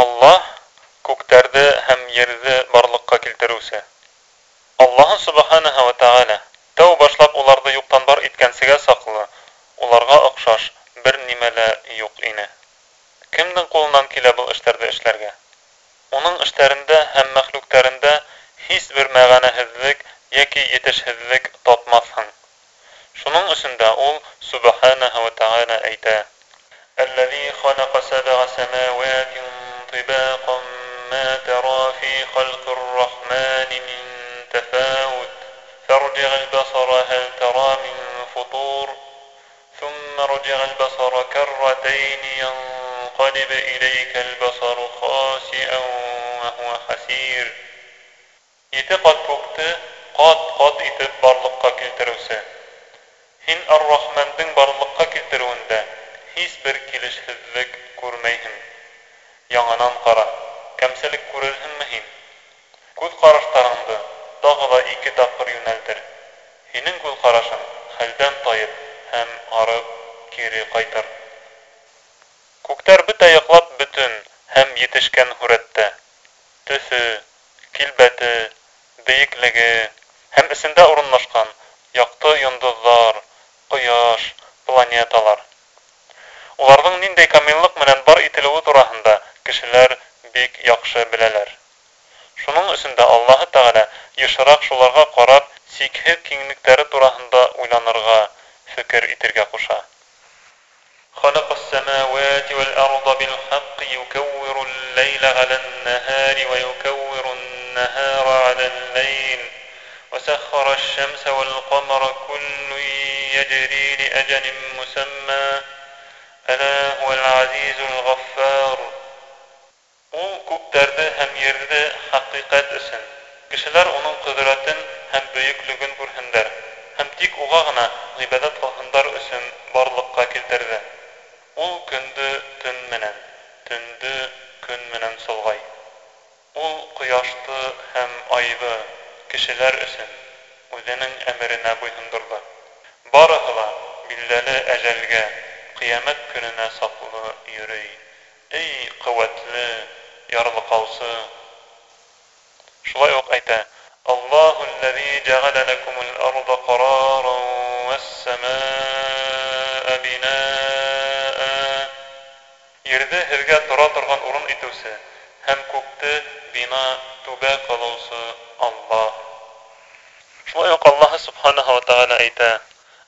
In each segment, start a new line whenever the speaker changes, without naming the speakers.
Аллаһ күктәрҙе һәм ерҙе барлыҡҡа килтереүсе. Аллаһ субханаһу ва тааля тәү башлап уларҙы юҡтан бар иткәнсегә саҡлы уларға оҡшаш бер нимә лә юҡ ине. Кемдең ҡулынан килә был эштәрҙе эшләргә? Уның эштәрендә һәм мәхлүктәрендә һис бер мәғәнәһеҙлек йәки етешһеҙлек тапмаҫһың. Шуның өсөн дә ул субханаһу ва тааля әйтә: "Аллази ханаҡа сабъа самаватин طباقا ما ترى في خلق الرحمن من تفاوت فارجع البصر هل ترى من فطور ثم ارجع البصر كرتين ينقلب إليك البصر خاسئا وهو حسير يتقد وقت قد قد itib barlıqqa keltirüse. Hin Ar-Rahmandyň barlıqqa keltirüwinde hiç bir kilişsizlik görmeýsin. Яңынан ҡара, кәмселек күрерһеңме һин? Күҙ ҡараштарыңды тағы ла ике тапҡыр йүнәлтер. Һинең күҙ ҡарашың хәлдән тайып һәм арып кире ҡайтыр. Күктәр бөтә яҡлап бөтөн һәм етешкән һүрәттә. Төҫө, килбәте, бейеклеге һәм эсендә урынлашҡан яҡты йондоҙҙар, ҡояш, планеталар. Уларҙың ниндәй камиллыҡ менән бар ителеүе тураһында кешеләр бик яҡшы беләләр. Шуның өсөн дә Аллаһы Тәғәлә йышыраҡ шуларға ҡарап сикһеҙ киңлектәре тураһында уйланырға, фекер итергә ҡуша. خلق السماوات والأرض بالحق يكور الليل على النهار ويكور النهار على الليل وسخر الشمس والقمر كل يجري لأجل مسمى ألا هو العزيز الغفار Ул күктәрҙе һәм ерҙе хакыйҡат өсөн, кешеләр уның ҡөҙрәтен һәм бөйөклөгөн күрһендәр, һәм тик уға ғына ғибәҙәт ҡылһындар өсөн барлыҡҡа килтерҙе. Ул көндө төн менән, төндө көн менән солғай. Ул ҡояшты һәм айҙы кешеләр өсөн үҙенең әмеренә буйһондорҙо. Барыһы ла билдәле әжәлгә, ҡиәмәт көнөнә саҡлы йөрөй. Эй, ҡеүәтле, يرزقوسه شوي وقعتا الله الذي جعل لكم الأرض قرارا والسماء بناء. يرده هرقا ترى ترغن أرن إتوسه. هم كوكت بنا تبا قلوسه. الله. شوي الله سبحانه وتعالى أيتا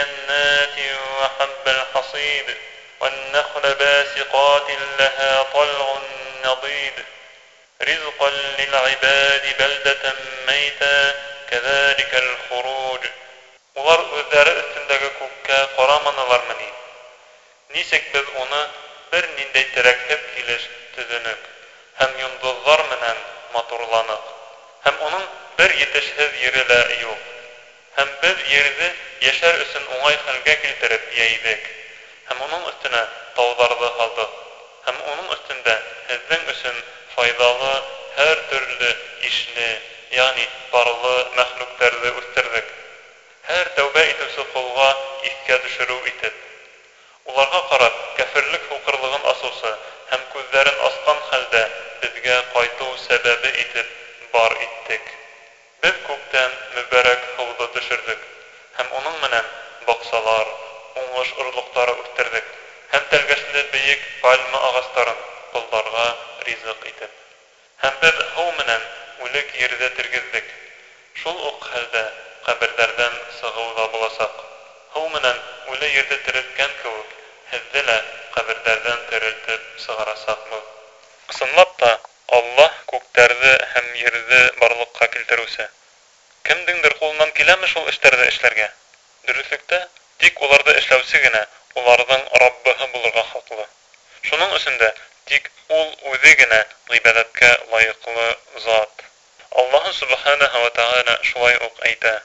جنات وحب الحصيد والنخل باسقات لها طلع نضيد رزقا للعباد بلدة ميتا كذلك الخروج ular o'zlari ustindagi ko'kka qaramanalarmini nechek biz uni bir ninday tiraklab kelish tüzünük hem yıldızlar menen maturlanık hem onun bir yetişsiz yeri la yok hem biz yerdi йәшәр өсөн уңай хәлгә килтереп йәйҙек. Һәм уның өҫтөнә тауҙарҙы һалдыҡ. Һәм уның өҫтөндә һеҙҙең өсөн файҙалы һәр төрлө ишле, ягъни парлы мәхлүктәрҙе үҫтерҙек. Һәр тәүбә итеүсе ҡолға иҫкә төшөрөү итеп. Уларға ҡарап, кәферлек һуҡырлығын асыусы һәм күҙҙәрен асҡан хәлдә беҙгә ҡайтыу сәбәбе итеп бар иттек. Беҙ күктән мөбәрәк һыуҙы төшөрҙөк һәм уның менән баҡсалар, уңыш орлоҡтары үҫтерҙек һәм тәлгәшле бейек пальма ағастарын ҡолдарға ризыҡ итеп. Һәм беҙ һыу менән үлек ерҙә тергеҙҙек. Шул уҡ хәлдә ҡәберҙәрҙән сығыу ҙа буласаҡ. Һыу менән үле ерҙе терелткән кеүек, һеҙҙе лә ҡәберҙәрҙән терелтеп сығарасаҡбыҙ. Ысынлап та, Аллаһ күктәрҙе һәм ерҙе барлыҡҡа килтереүсе. Кемдеңдер ҡулынан киләме шул эштәрҙе эшләргә? Дөрөҫлөктә, тик уларҙы эшләүсе генә уларҙың Раббыһы булырға хаҡлы. Шуның өсөн дә тик ул үҙе генә ғибәдәткә лайыҡлы зат. Аллаһ Субханаһу ва Тааля шулай уҡ әйтә: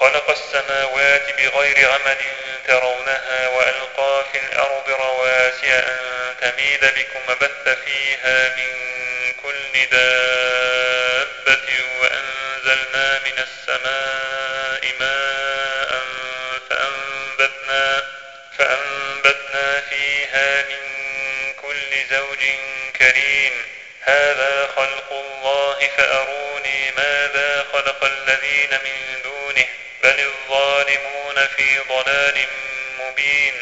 خلق السماوات بغير عمد ترونها وألقى في الأرض رواسي أن تميد بكم وبث فيها من كل دابة كل زوج كريم هذا خلق الله فأروني ماذا خلق الذين من دونه بل الظالمون في ضلال مبين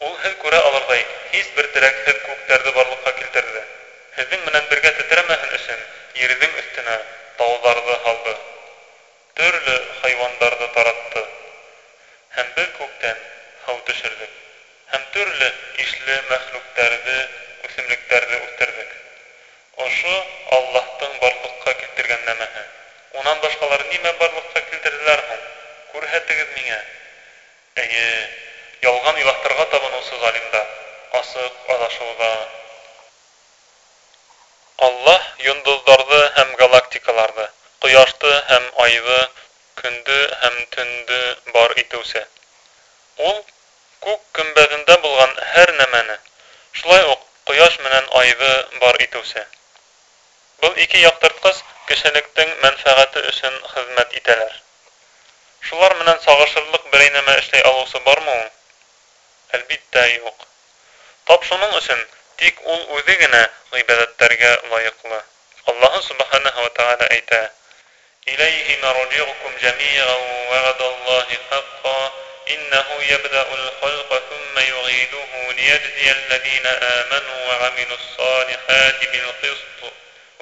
Ул һеҙ күрә алырҙай һис бер терәкһеҙ күктәрҙе барлыҡҡа Унан башҡалар нимә барлыҡҡа килтерҙеләр һуң? Күрһәтегеҙ миңә. Эйе, ялған илаһтарға табыныусы залимдар, асыҡ аҙашыуҙа. Аллаһ йондоҙҙарҙы һәм галактикаларҙы, ҡояшты һәм айҙы, көндө һәм төндө бар итеүсе. Ул күк көмбәҙендә булған һәр нәмәне, шулай уҡ ҡояш менән айҙы бар итеүсе. Был ике яҡтыртҡыс кешелектең мәнфәғәте өсөн хеҙмәт итәләр. Шулар менән сағышырлыҡ берәй нәмә эшләй алыусы бармы ул? Әлбиттә юҡ. Тап шуның өсөн тик ул үҙе генә ғибәҙәттәргә лайыҡлы. Аллаһы Субханаһу ва Тааля әйтә: إليه مرجعكم جميعا وعد الله حقا إنه يبدأ الخلق ثم يعيده ليجزي الذين آمنوا وعملوا الصالحات بالقسط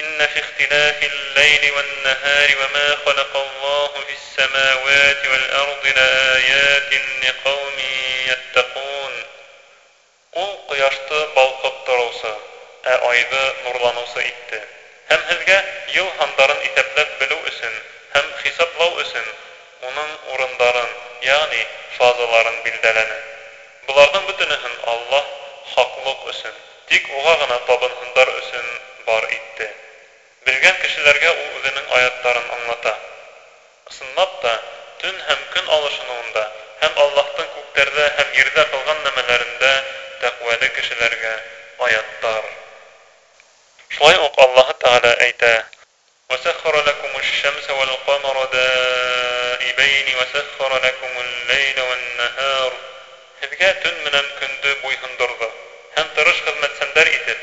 إن في اختلاف الليل والنهار وما خلق الله في السماوات والأرض لآيات لقوم يتقون Ул ҡояшты балҡып тороусы, ә айҙы нурланыусы итте. Һәм һеҙгә йыл һандарын иҫәпләп белеү өсөн һәм хисаплау өсөн уның урындарын, ягъни фазаларын билдәләне. Буларҙың бөтөнөһөн Аллаһ хаҡлыҡ өсөн, тик уға ғына табынһындар өсөн бар итте. Белгән кешеләргә ул үҙенең аяттарын аңлата. Ысынлап та, төн һәм көн алышыныуында һәм Аллаһтың күктәрҙә һәм ерҙә ҡылған нәмәләрендә тәҡүәле кешеләргә аяттар. Шулай уҡ Аллаһы Тәғәлә әйтә: وسخر لكم الشمس والقمر دائبين وسخر لكم الليل والنهار Һеҙгә төн менән көндө буйһондорҙо һәм тырыш хеҙмәтсәндәр итеп,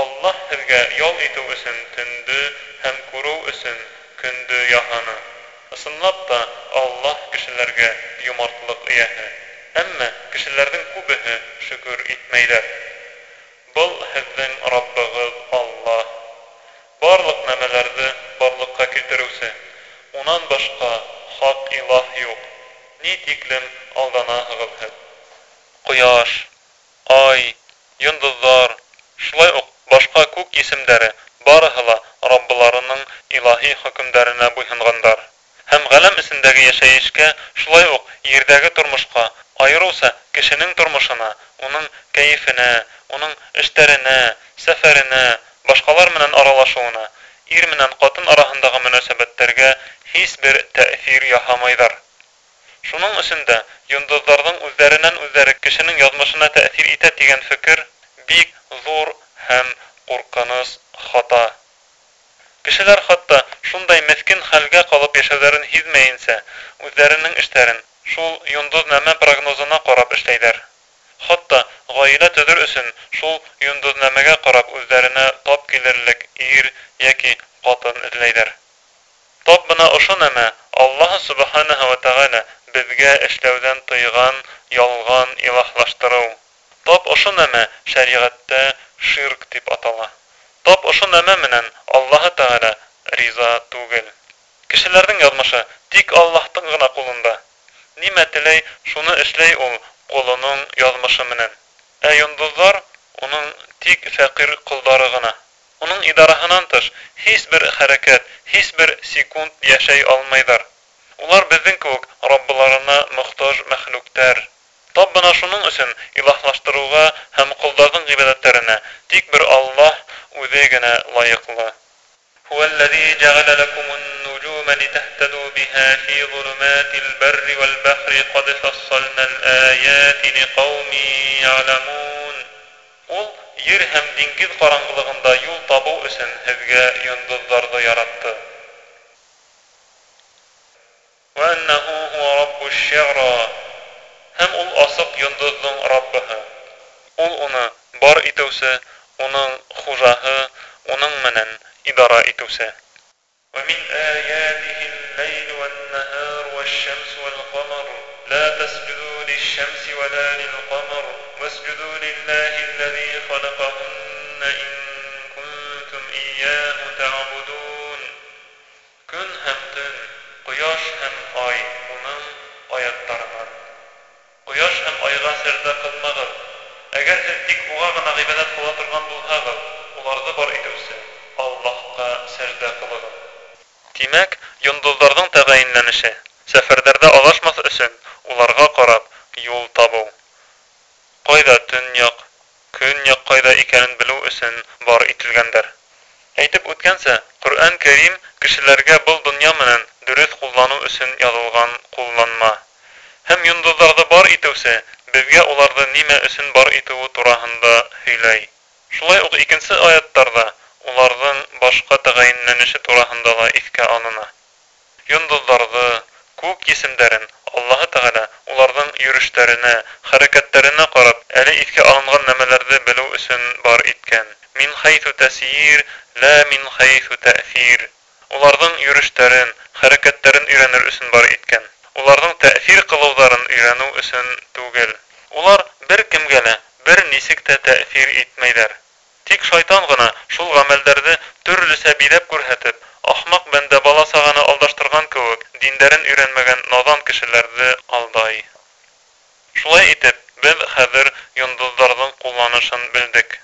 Аллаһ һеҙгә ял итеү өсөн төндө һәм күреү өсөн көндө яһаны. Ысынлап та Аллаһ кешеләргә йомартлык эйәһе. Әммә кешеләрҙең күбеһе шөкөр итмәйҙәр. Был һеҙҙең Раббығыҙ Аллаһ. Барлык нәмәләрҙе барлыҡҡа килтереүсе. Унан башҡа хаҡ илаһ юҡ. Ни тиклем алданаһығыҙ һеҙ. Ҡояш, ай, йондоҙҙар, шулай уҡ башҡа күк исемдәре барыһы ла Раббыларының илаһи хөкөмдәренә буйһонғандар һәм ғаләм эсендәге йәшәйешкә, шулай уҡ ерҙәге тормошҡа, айырыуса кешенең тормошона, уның кәйефенә, уның эштәренә, сәфәренә, башҡалар менән аралашыуына, ир менән ҡатын араһындағы мөнәсәбәттәргә һис бер тәьҫир яһамайҙар. Шуның өсөн дә йондоҙҙарҙың үҙҙәренән үҙҙәре кешенең яҙмышына тәьҫир итә тигән фекер бик ҙур һәм ҡурҡыныс хата. Кешеләр хатта шундай мескин хәлгә калып яшәүҙәрен һиҙмәйенсә, үҙҙәренең эштәрен шул йондоҙ нәмә прогнозына ҡарап эшләйҙәр. Хатта ғаилә төҙөр өсөн шул йондоҙ нәмәгә ҡарап үҙҙәренә тап килерлек ир йәки ҡатын эҙләйҙәр. Тап бына ошо нәмә Аллаһ Субханаһу ва Тәғәлә беҙгә эшләүҙән тыйған ялған илаһлаштырыу. Тап ошо нәмә шәриғәттә ширк тип атала. Тап ошо нәмә менән Аллаһы Тәғәлә риза түгел. Кешеләрҙең яҙмышы тик Аллаһтың ғына ҡулында. Нимә теләй, шуны эшләй ул ҡулының яҙмышы менән. Ә йондоҙҙар уның тик фәҡир ҡолдары ғына. Уның идараһынан тыш һис бер хәрәкәт, һис бер секунд йәшәй алмайҙар. Улар беҙҙең кеүек Раббыларына мохтаж мәхлүктәр. Тап бына шуның өсөн илаһлаштырыуға һәм ҡолдарҙың ғибәҙәттәренә тик бер Аллаһ үҙе генә лайыҡлы. هو الذي جعل لكم النجوم لتهتدوا بها في ظلمات البر والبحر قد فصلنا الآيات لقوم يعلمون Ул ер һәм диңгеҙ ҡараңғылығында юл табыу өсөн һеҙгә йондоҙҙарҙы яратты. وأنه هو رب الشعرى һәм ул asıb yıldızın Раббыһы. Ул уны бар itəvsə, уның хужаһы, уның mənən идара itəvsə. ومن آياته الليل والنهار والشمس والقمر لا تسجدوا للشمس ولا للقمر واسجدوا لله الذي خلقهن إن كنتم إياه تعبدون كن هم تن قياش هم آي айға сәждә ҡылмағыҙ. Әгәр һеҙ тик уға ғына ғибәҙәт ҡыла торған булһағыҙ, уларҙы бар итеүсе, Аллаһҡа сәждә ҡылығыҙ. Тимәк, йондоҙҙарҙың тәғәйенләнеше, сәфәрҙәрҙә аҙашмаҫ өсөн уларға ҡарап юл табыу. Ҡайҙа төньяҡ, көньяҡ ҡайҙа икәнен белеү өсөн бар ителгәндәр. Әйтеп үткәнсә, Ҡөрьән Кәрим кешеләргә был донъя менән дөрөҫ ҡулланыу өсөн яҙылған ҡулланма. Һәм йондоҙҙарҙы бар итеүсе беҙгә уларҙы нимә өсөн бар итеүе тураһында һөйләй. Шулай уҡ икенсе аяттарҙа уларҙың башҡа тәғәйенләнеше тураһында ла иҫкә алына. Йондоҙҙарҙы, күк кисемдәрен Аллаһы Тәғәлә уларҙың йөрөштәренә, хәрәкәттәренә ҡарап, әле иҫкә алынған нәмәләрҙе белеү өсөн бар иткән. Мин хәйфү тәсир, лә мин хәйфү тәъфир. Уларҙың йөрөштәрен, хәрәкәттәрен өйрәнер өсөн бар өсөн түгел. Улар бер кемгә лә бер нисек тә тәъфир итмәйҙәр. Тик шайтан ғына шул ғәмәлдәрҙе төрлөсә биҙәп күрһәтеп, ахмаҡ бәндә бала сағаны алдаштырған кеүек, диндәрен өйрәнмәгән наҙан кешеләрҙе алдай. Шулай итеп, беҙ хәҙер йондоҙҙарҙың ҡулланышын белдек.